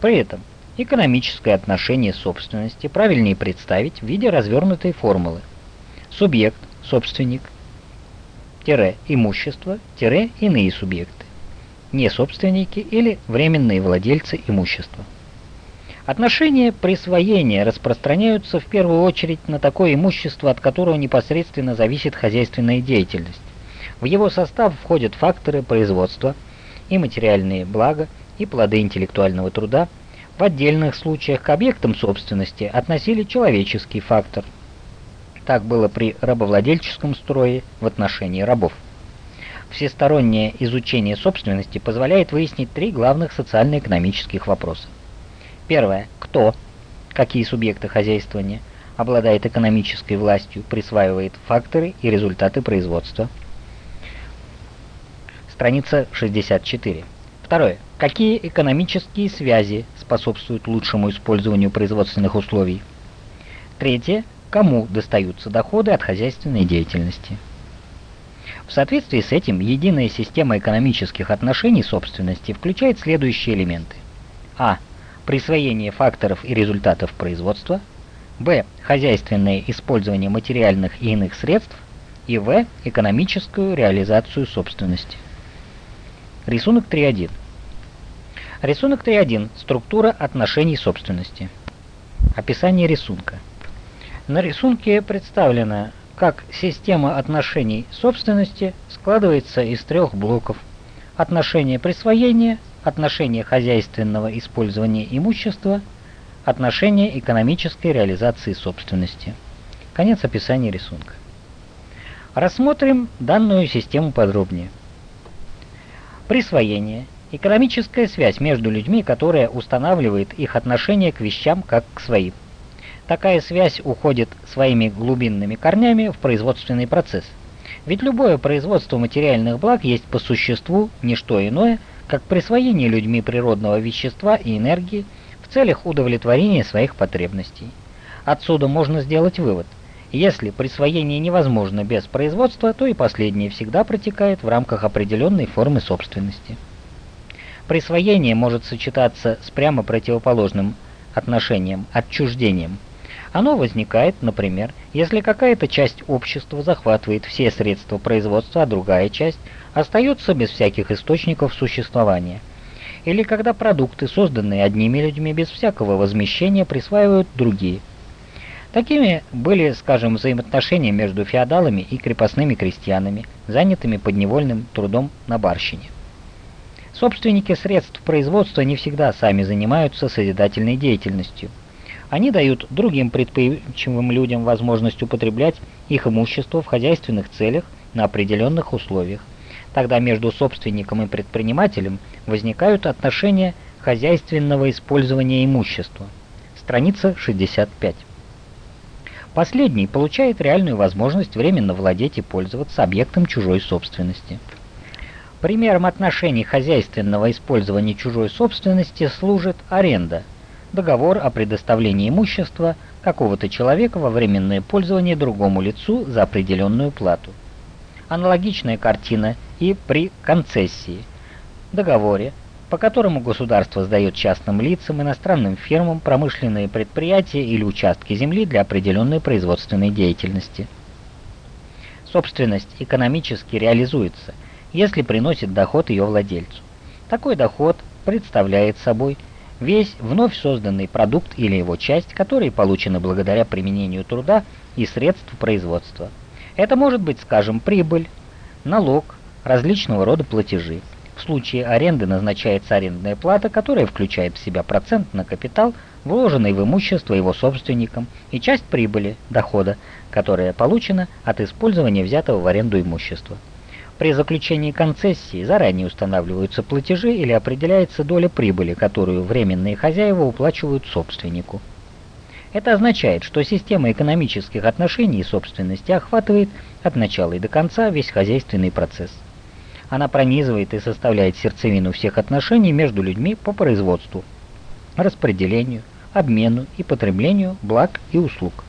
При этом Экономическое отношение собственности правильнее представить в виде развернутой формулы. Субъект, собственник, тире, имущество, тире, иные субъекты. Не собственники или временные владельцы имущества. Отношения присвоения распространяются в первую очередь на такое имущество, от которого непосредственно зависит хозяйственная деятельность. В его состав входят факторы производства и материальные блага, и плоды интеллектуального труда – в отдельных случаях к объектам собственности относили человеческий фактор. Так было при рабовладельческом строе в отношении рабов. Всестороннее изучение собственности позволяет выяснить три главных социально-экономических вопроса. Первое. Кто? Какие субъекты хозяйствования? обладает экономической властью, присваивает факторы и результаты производства. Страница 64. Второе. Какие экономические связи способствуют лучшему использованию производственных условий? Третье. Кому достаются доходы от хозяйственной деятельности? В соответствии с этим, единая система экономических отношений собственности включает следующие элементы. А. Присвоение факторов и результатов производства. Б. Хозяйственное использование материальных и иных средств. И В. Экономическую реализацию собственности. Рисунок 3.1. Рисунок 3.1. Структура отношений собственности. Описание рисунка. На рисунке представлена как система отношений собственности складывается из трех блоков. Отношение присвоения, отношение хозяйственного использования имущества, отношение экономической реализации собственности. Конец описания рисунка. Рассмотрим данную систему подробнее. Присвоение – экономическая связь между людьми, которая устанавливает их отношение к вещам как к своим. Такая связь уходит своими глубинными корнями в производственный процесс. Ведь любое производство материальных благ есть по существу не что иное, как присвоение людьми природного вещества и энергии в целях удовлетворения своих потребностей. Отсюда можно сделать вывод. Если присвоение невозможно без производства, то и последнее всегда протекает в рамках определенной формы собственности. Присвоение может сочетаться с прямо противоположным отношением, отчуждением – оно возникает, например, если какая-то часть общества захватывает все средства производства, а другая часть остается без всяких источников существования. Или когда продукты, созданные одними людьми без всякого возмещения, присваивают другие. Такими были, скажем, взаимоотношения между феодалами и крепостными крестьянами, занятыми подневольным трудом на барщине. Собственники средств производства не всегда сами занимаются созидательной деятельностью – они дают другим предприимчивым людям возможность употреблять их имущество в хозяйственных целях на определенных условиях. Тогда между собственником и предпринимателем возникают отношения хозяйственного использования имущества. Страница 65. Последний получает реальную возможность временно владеть и пользоваться объектом чужой собственности. Примером отношений хозяйственного использования чужой собственности служит аренда – договор о предоставлении имущества какого-то человека во временное пользование другому лицу за определенную плату. Аналогичная картина и при концессии, договоре, по которому государство сдает частным лицам, иностранным фирмам промышленные предприятия или участки земли для определенной производственной деятельности. Собственность экономически реализуется, если приносит доход ее владельцу. Такой доход представляет собой – весь вновь созданный продукт или его часть, которые получены благодаря применению труда и средств производства. Это может быть, скажем, прибыль, налог, различного рода платежи. В случае аренды назначается арендная плата, которая включает в себя процент на капитал, вложенный в имущество его собственником, и часть прибыли, дохода, которая получена от использования взятого в аренду имущества. При заключении концессии заранее устанавливаются платежи или определяется доля прибыли, которую временные хозяева уплачивают собственнику. Это означает, что система экономических отношений и собственности охватывает от начала и до конца весь хозяйственный процесс. Она пронизывает и составляет сердцевину всех отношений между людьми по производству, распределению, обмену и потреблению благ и услуг.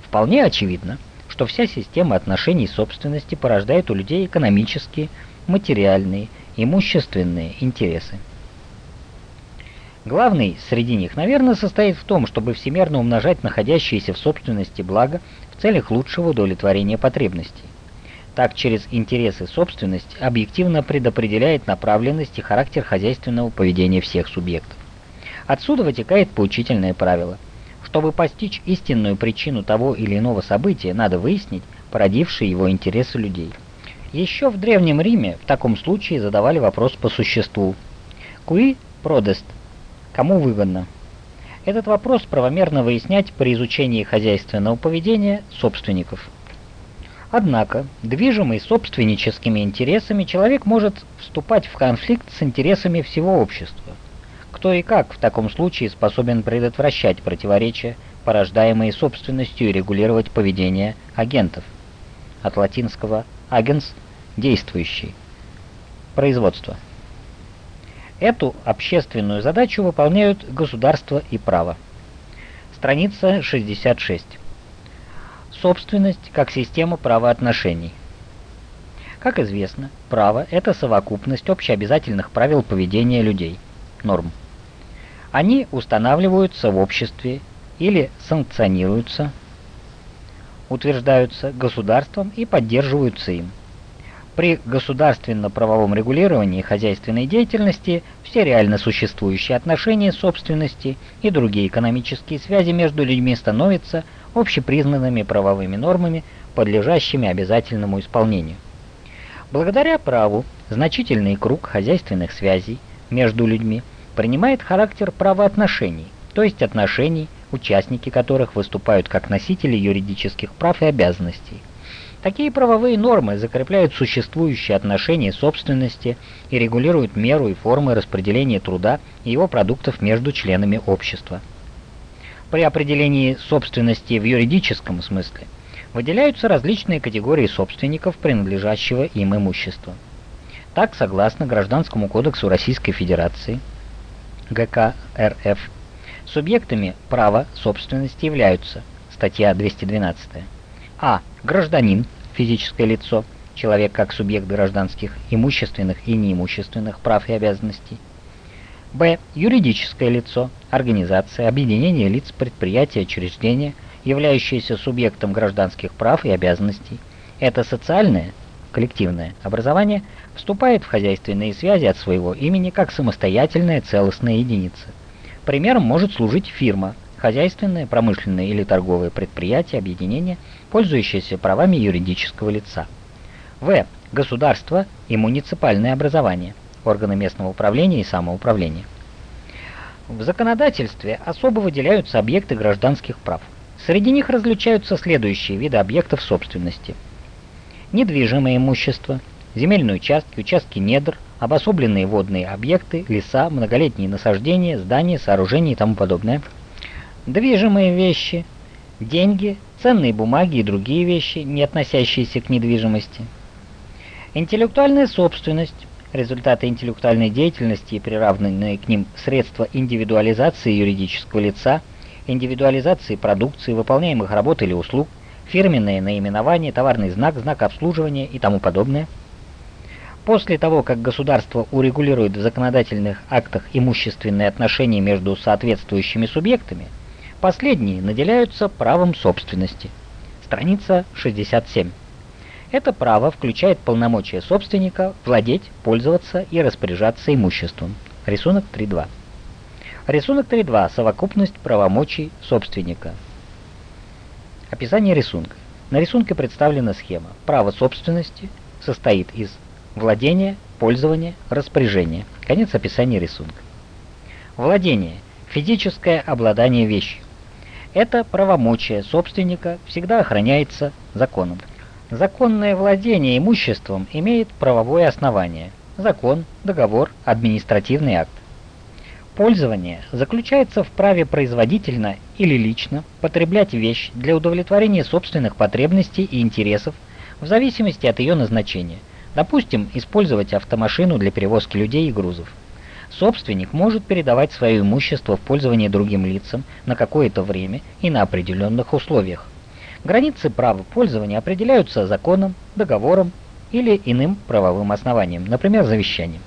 Вполне очевидно, что вся система отношений собственности порождает у людей экономические, материальные, имущественные интересы. Главный среди них, наверное, состоит в том, чтобы всемерно умножать находящиеся в собственности блага в целях лучшего удовлетворения потребностей. Так, через интересы собственность объективно предопределяет направленность и характер хозяйственного поведения всех субъектов. Отсюда вытекает поучительное правило. Чтобы постичь истинную причину того или иного события, надо выяснить породившие его интересы людей. Еще в Древнем Риме в таком случае задавали вопрос по существу. Куи продест? Кому выгодно? Этот вопрос правомерно выяснять при изучении хозяйственного поведения собственников. Однако, движимый собственническими интересами, человек может вступать в конфликт с интересами всего общества – Кто и как в таком случае способен предотвращать противоречия, порождаемые собственностью и регулировать поведение агентов? От латинского «агенс» – «действующий». Производство. Эту общественную задачу выполняют государство и право. Страница 66. Собственность как система правоотношений. Как известно, право – это совокупность общеобязательных правил поведения людей, норм. Они устанавливаются в обществе или санкционируются, утверждаются государством и поддерживаются им. При государственно-правовом регулировании хозяйственной деятельности все реально существующие отношения собственности и другие экономические связи между людьми становятся общепризнанными правовыми нормами, подлежащими обязательному исполнению. Благодаря праву значительный круг хозяйственных связей между людьми принимает характер правоотношений, то есть отношений, участники которых выступают как носители юридических прав и обязанностей. Такие правовые нормы закрепляют существующие отношения собственности и регулируют меру и формы распределения труда и его продуктов между членами общества. При определении собственности в юридическом смысле выделяются различные категории собственников принадлежащего им имущества. Так, согласно Гражданскому кодексу Российской Федерации, ГК РФ, субъектами права собственности являются статья 212 а. Гражданин, физическое лицо, человек как субъект гражданских, имущественных и неимущественных прав и обязанностей. Б. Юридическое лицо, организация, объединение лиц, предприятия, учреждения, являющиеся субъектом гражданских прав и обязанностей. Это социальное, коллективное образование вступает в хозяйственные связи от своего имени как самостоятельная целостная единица. Примером может служить фирма, хозяйственное, промышленное или торговое предприятие, объединение, пользующееся правами юридического лица. В. Государство и муниципальное образование, органы местного управления и самоуправления. В законодательстве особо выделяются объекты гражданских прав. Среди них различаются следующие виды объектов собственности. Недвижимое имущество, земельные участки, участки недр, обособленные водные объекты, леса, многолетние насаждения, здания, сооружения и тому подобное – движимые вещи, деньги, ценные бумаги и другие вещи, не относящиеся к недвижимости. Интеллектуальная собственность, результаты интеллектуальной деятельности и приравненные к ним средства индивидуализации юридического лица, индивидуализации продукции, выполняемых работ или услуг, фирменное наименование, товарный знак, знак обслуживания и тому подобное. После того, как государство урегулирует в законодательных актах имущественные отношения между соответствующими субъектами, Последние наделяются правом собственности. Страница 67. Это право включает полномочия собственника владеть, пользоваться и распоряжаться имуществом. Рисунок 3.2. Рисунок 3.2. Совокупность правомочий собственника. Описание рисунка. На рисунке представлена схема. Право собственности состоит из владения, пользования, распоряжения. Конец описания рисунка. Владение – физическое обладание вещью. Это правомочие собственника всегда охраняется законом. Законное владение имуществом имеет правовое основание – закон, договор, административный акт. Пользование заключается в праве производительно или лично потреблять вещь для удовлетворения собственных потребностей и интересов в зависимости от ее назначения, допустим, использовать автомашину для перевозки людей и грузов. Собственник может передавать свое имущество в пользование другим лицам на какое-то время и на определенных условиях. Границы права пользования определяются законом, договором или иным правовым основанием, например, завещанием.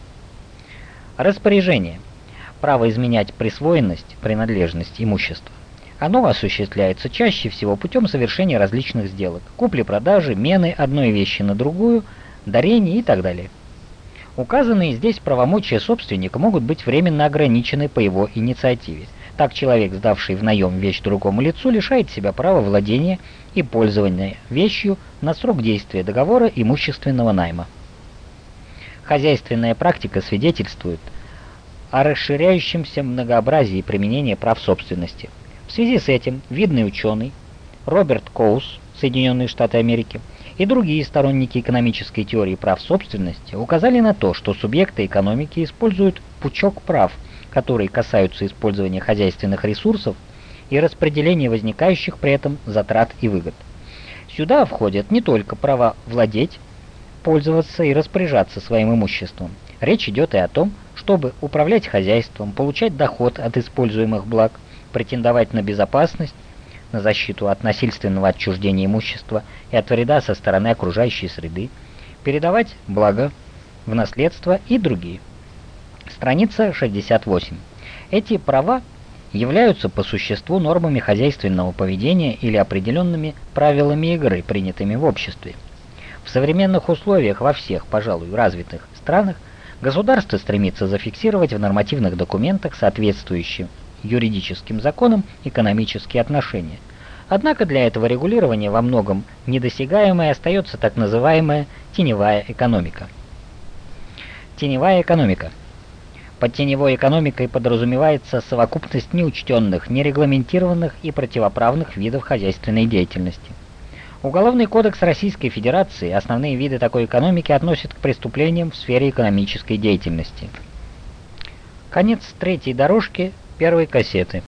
Распоряжение. Право изменять присвоенность, принадлежность имущества. Оно осуществляется чаще всего путем совершения различных сделок, купли-продажи, мены одной вещи на другую, дарения и так далее. Указанные здесь правомочия собственника могут быть временно ограничены по его инициативе. Так человек, сдавший в наем вещь другому лицу, лишает себя права владения и пользования вещью на срок действия договора имущественного найма. Хозяйственная практика свидетельствует о расширяющемся многообразии применения прав собственности. В связи с этим видный ученый Роберт Коус, Соединенные Штаты Америки, и другие сторонники экономической теории прав собственности указали на то, что субъекты экономики используют пучок прав, которые касаются использования хозяйственных ресурсов и распределения возникающих при этом затрат и выгод. Сюда входят не только права владеть, пользоваться и распоряжаться своим имуществом. Речь идет и о том, чтобы управлять хозяйством, получать доход от используемых благ, претендовать на безопасность, на защиту от насильственного отчуждения имущества и от вреда со стороны окружающей среды, передавать блага в наследство и другие. Страница 68. Эти права являются по существу нормами хозяйственного поведения или определенными правилами игры, принятыми в обществе. В современных условиях во всех, пожалуй, развитых странах государство стремится зафиксировать в нормативных документах соответствующим юридическим законам экономические отношения. Однако для этого регулирования во многом недосягаемой остается так называемая теневая экономика. Теневая экономика. Под теневой экономикой подразумевается совокупность неучтенных, нерегламентированных и противоправных видов хозяйственной деятельности. Уголовный кодекс Российской Федерации основные виды такой экономики относит к преступлениям в сфере экономической деятельности. Конец третьей дорожки первой кассеты.